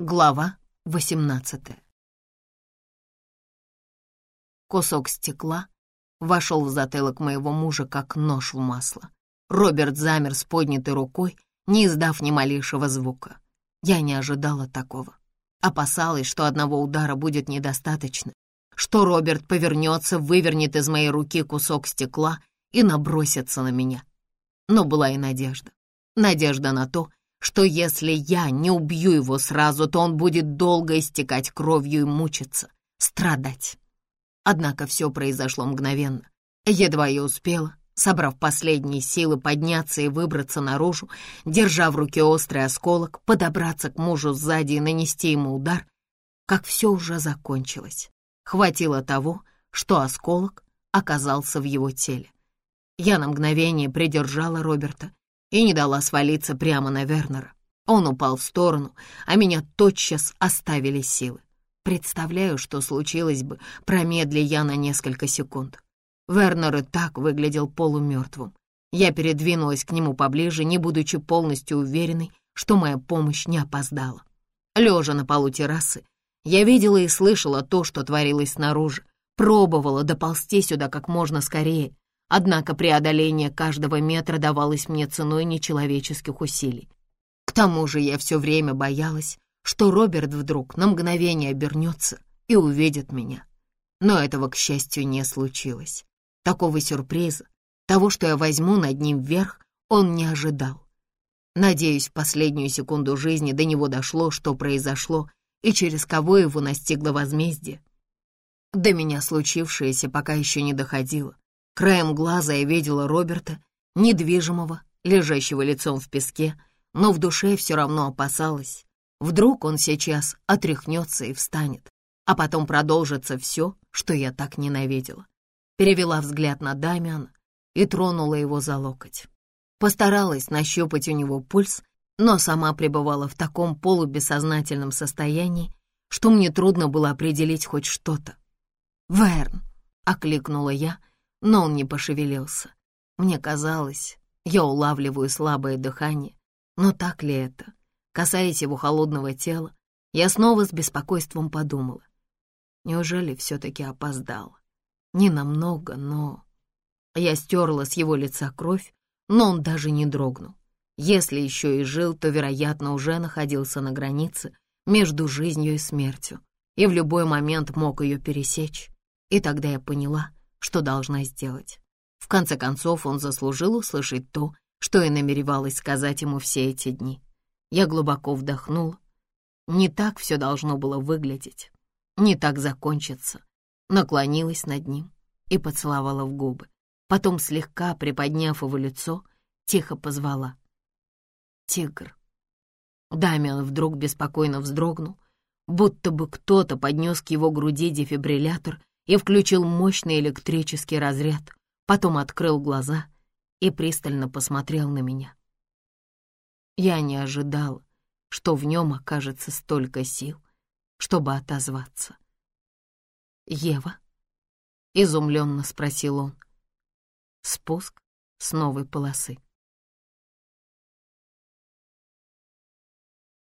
Глава 18 Кусок стекла вошел в затылок моего мужа, как нож в масло. Роберт замер с поднятой рукой, не издав ни малейшего звука. Я не ожидала такого. Опасалась, что одного удара будет недостаточно, что Роберт повернется, вывернет из моей руки кусок стекла и набросится на меня. Но была и надежда. Надежда на то, что если я не убью его сразу, то он будет долго истекать кровью и мучиться, страдать. Однако все произошло мгновенно. Едва я успела, собрав последние силы подняться и выбраться наружу, держа в руке острый осколок, подобраться к мужу сзади и нанести ему удар, как все уже закончилось. Хватило того, что осколок оказался в его теле. Я на мгновение придержала Роберта, и не дала свалиться прямо на Вернера. Он упал в сторону, а меня тотчас оставили силы. Представляю, что случилось бы, промедли я на несколько секунд. Вернер и так выглядел полумертвым. Я передвинулась к нему поближе, не будучи полностью уверенной, что моя помощь не опоздала. Лежа на полу террасы, я видела и слышала то, что творилось снаружи, пробовала доползти сюда как можно скорее, Однако преодоление каждого метра давалось мне ценой нечеловеческих усилий. К тому же я все время боялась, что Роберт вдруг на мгновение обернется и увидит меня. Но этого, к счастью, не случилось. Такого сюрприза, того, что я возьму над ним вверх, он не ожидал. Надеюсь, в последнюю секунду жизни до него дошло, что произошло, и через кого его настигло возмездие. До меня случившееся пока еще не доходило. Краем глаза я видела Роберта, недвижимого, лежащего лицом в песке, но в душе все равно опасалась. Вдруг он сейчас отряхнется и встанет, а потом продолжится все, что я так ненавидела. Перевела взгляд на Дамиана и тронула его за локоть. Постаралась нащупать у него пульс, но сама пребывала в таком полубессознательном состоянии, что мне трудно было определить хоть что-то. «Верн!» — окликнула я, но он не пошевелился. Мне казалось, я улавливаю слабое дыхание, но так ли это? Касаясь его холодного тела, я снова с беспокойством подумала. Неужели все-таки опоздала? Не намного, но... Я стерла с его лица кровь, но он даже не дрогнул. Если еще и жил, то, вероятно, уже находился на границе между жизнью и смертью, и в любой момент мог ее пересечь. И тогда я поняла, что должна сделать. В конце концов, он заслужил услышать то, что я намеревалась сказать ему все эти дни. Я глубоко вдохнула. Не так все должно было выглядеть, не так закончиться. Наклонилась над ним и поцеловала в губы. Потом, слегка приподняв его лицо, тихо позвала. «Тигр». Дамиан вдруг беспокойно вздрогнул, будто бы кто-то поднес к его груди дефибриллятор и включил мощный электрический разряд, потом открыл глаза и пристально посмотрел на меня. Я не ожидал, что в нем окажется столько сил, чтобы отозваться. «Ева?» — изумленно спросил он. Спуск с новой полосы.